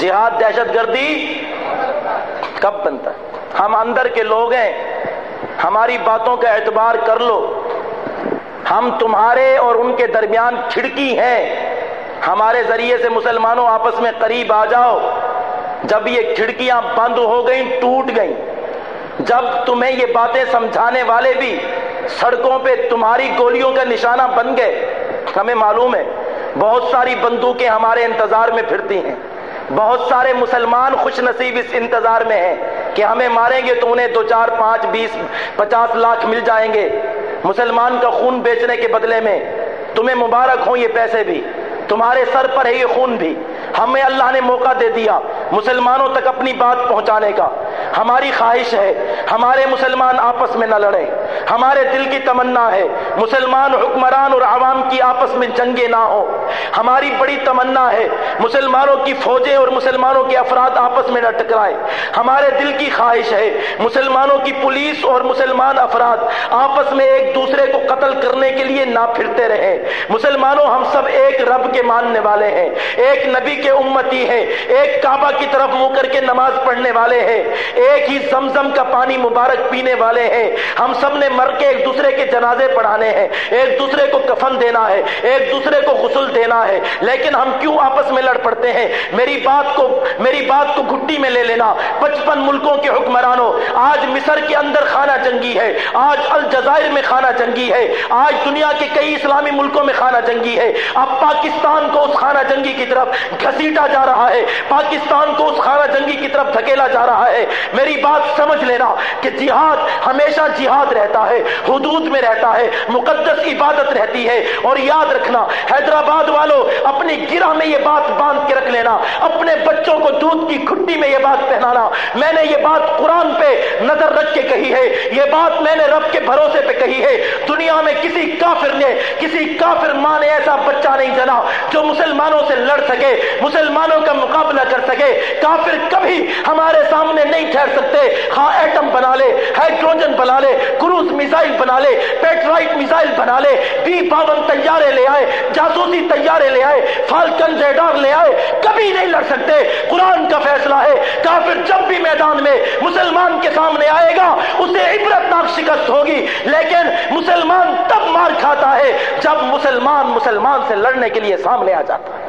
جہاد دہشت گردی کب بنتا ہے؟ ہم اندر کے لوگ ہیں، ہماری باتوں کا اعتبار کر لو۔ ہم تمہارے اور ان کے درمیان کھڑکی ہیں۔ ہمارے ذریعے سے مسلمانوں آپس میں قریب آ جاؤ۔ جب یہ کھڑکیاں بند ہو گئیں، ٹوٹ گئیں۔ جب تمہیں یہ باتیں سمجھانے والے بھی سڑکوں پہ تمہاری گولیوں کا نشانہ بن گئے، ہمیں معلوم ہے، بہت ساری بندوقیں ہمارے انتظار میں پھرتی ہیں۔ بہت سارے مسلمان خوش نصیب اس انتظار میں ہیں کہ ہمیں ماریں گے تو انہیں دو چار پانچ بیس پچاس لاکھ مل جائیں گے۔ مسلمان کا خون بیچنے کے بدلے میں تمہیں مبارک ہوں یہ پیسے بھی، تمہارے سر پر ہے یہ خون بھی۔ ہمیں اللہ نے موقع دے دیا مسلمانوں تک اپنی بات پہنچانے کا۔ ہماری خواہش ہے، ہمارے مسلمان آپس میں نہ لڑیں۔ ہمارے دل کی تمنا ہے، مسلمان حکمران اور آپس میں جنگیں نہ ہو ہماری بڑی تمنا ہے۔ مسلمانوں کی فوجیں اور مسلمانوں کے افراد آپس میں نہ ٹکرائے ہمارے دل کی خواہش ہے۔ مسلمانوں کی پولیس اور مسلمان افراد آپس میں ایک دوسرے کو قتل کرنے کے لیے نہ پھرتے رہے مسلمانوں ہم سب ایک رب کے ماننے والے ہیں۔ ایک نبی کے امتی ہیں۔ ایک کعبہ کی طرف منہ کر کے نماز پڑھنے والے ہیں۔ ایک ہی زمزم کا پانی مبارک پینے والے ہیں۔ ہم سب نے مر کے ایک دوسرے کے جنازے پڑھانے ہیں۔ ایک دوسرے کو کفن دینا ہے۔ ایک دوسرے کو غسل دینا ہے، لیکن ہم کیوں آپس میں لڑ پڑتے ہیں؟ میری بات کو، میری بات کو گھٹی میں لے لینا۔ پچپن ملکوں کے حکمرانوں، آج مصر کے اندر خانہ جنگی ہے، آج الجزائر میں خانہ جنگی ہے، آج دنیا کے کئی اسلامی ملکوں میں خانہ جنگی ہے۔ اب پاکستان کو اس خانہ جنگی کی طرف گھسیٹا جا رہا ہے، پاکستان کو اس خانہ جنگی کی طرف دھکیلا جا رہا ہے۔ میری بات سمجھ لینا کہ جہاد ہمیشہ جہاد رہتا ہے، حدود میں رہتا ہے، مقدس عبادت رہتی ہے، اور یاد رکھنا۔ حیدرآباد والوں اپنی گرہ میں یہ بات باندھ کے رکھ لینا۔ اپنے بچوں کو دودھ کی کھٹی میں یہ بات پہنانا۔ میں نے یہ بات قرآن پہ نظر رکھ کے کہی ہے۔ یہ بات میں نے رب کے بھروسے پہ کہی ہے۔ دنیا میں کسی کافر نے، کسی کافر ماں نے ایسا بچہ نہیں جنا جو مسلمانوں سے لڑ سکے، مسلمانوں کا مقابلہ کر سکے۔ کافر کبھی ہمارے سامنے نہیں ٹھہر سکتے۔ ہاں ایٹم بنا لے، ہائیڈروجن بنا لے، کروز میزائل بنا لے، پیٹرائٹ میزائل بنا لے، بی باون تیارے لے آئے، جاسوسی تیارے لے آئے، فالکن ریڈار لے آئے، کبھی نہیں لڑ سکتے۔ قرآن کا فیصلہ ہے، کافر جب بھی میدان میں مسلمان کے سامنے آئے گا، اسے عبرت ناک شکست ہوگی۔ لیکن مسلمان تب مار کھاتا ہے جب مسلمان مسلمان سے لڑنے کے لیے سامنے آ جاتا ہے۔